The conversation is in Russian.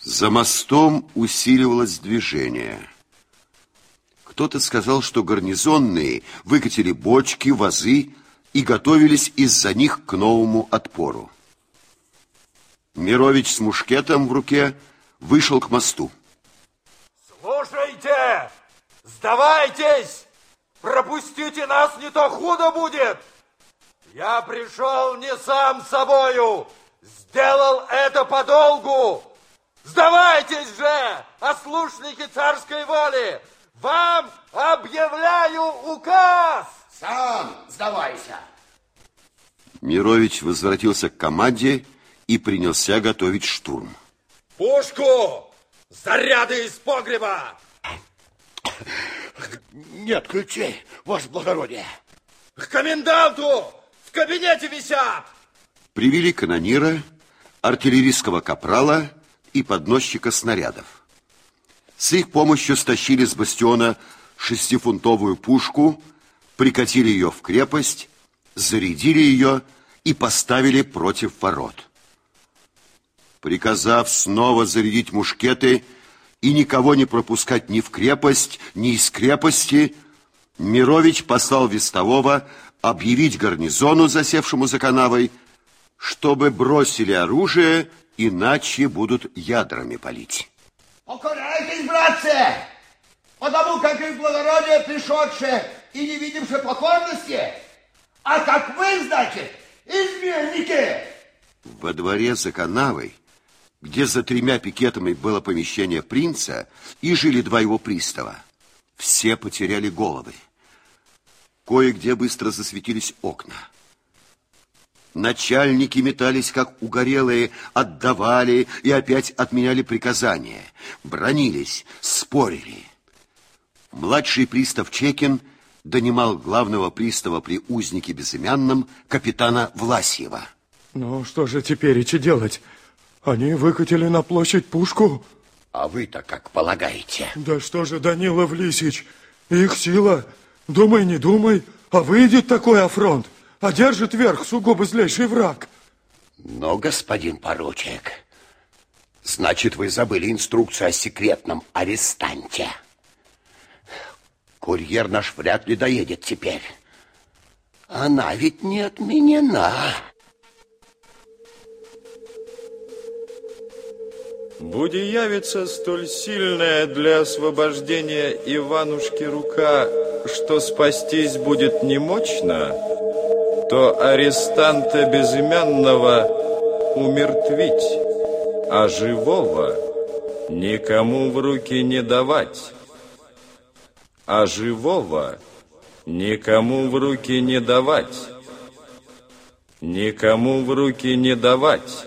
За мостом усиливалось движение. Кто-то сказал, что гарнизонные выкатили бочки, вазы и готовились из-за них к новому отпору. Мирович с мушкетом в руке вышел к мосту. Слушайте, сдавайтесь, пропустите нас, не то худо будет. Я пришел не сам собою, сделал это по долгу. Сдавайтесь же, ослушники царской воли! Вам объявляю указ! Сам сдавайся! Мирович возвратился к команде и принялся готовить штурм. Пушку! Заряды из погреба! Нет ключей, ваше благородие. К коменданту! В кабинете висят! Привели канонира, артиллерийского капрала и подносчика снарядов. С их помощью стащили с бастиона шестифунтовую пушку, прикатили ее в крепость, зарядили ее и поставили против ворот. Приказав снова зарядить мушкеты и никого не пропускать ни в крепость, ни из крепости, Мирович послал вестового объявить гарнизону, засевшему за канавой, чтобы бросили оружие иначе будут ядрами палить. Покоряйтесь, братцы, потому как их благородие пришедшие и не видимшие покорности, а как вы, значит, изменники. Во дворе за канавой, где за тремя пикетами было помещение принца и жили два его пристава, все потеряли головы. Кое-где быстро засветились окна. Начальники метались, как угорелые, отдавали и опять отменяли приказания, бронились, спорили. Младший пристав Чекин донимал главного пристава при узнике безымянном капитана Власьева. Ну, что же теперь идти делать? Они выкатили на площадь пушку? А вы-то как полагаете? Да что же, Данила Лисич, их сила, думай, не думай, а выйдет такой афронт одержит верх сугубо злейший враг. Но, господин поручик, значит, вы забыли инструкцию о секретном арестанте. Курьер наш вряд ли доедет теперь. Она ведь не отменена. Буди явится столь сильная для освобождения Иванушки рука, что спастись будет немочно, то арестанта безымянного умертвить, а живого никому в руки не давать, а живого никому в руки не давать, никому в руки не давать.